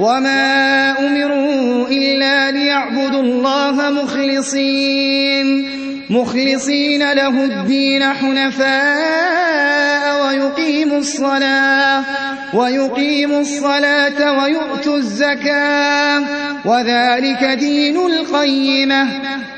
وما أمروا إلا ليعبدوا الله مخلصين مخلصين له الدين حنفاء ويقيموا الصلاة ويقيموا الصلاة ويؤتوا الزكاة وذلك دين القيمة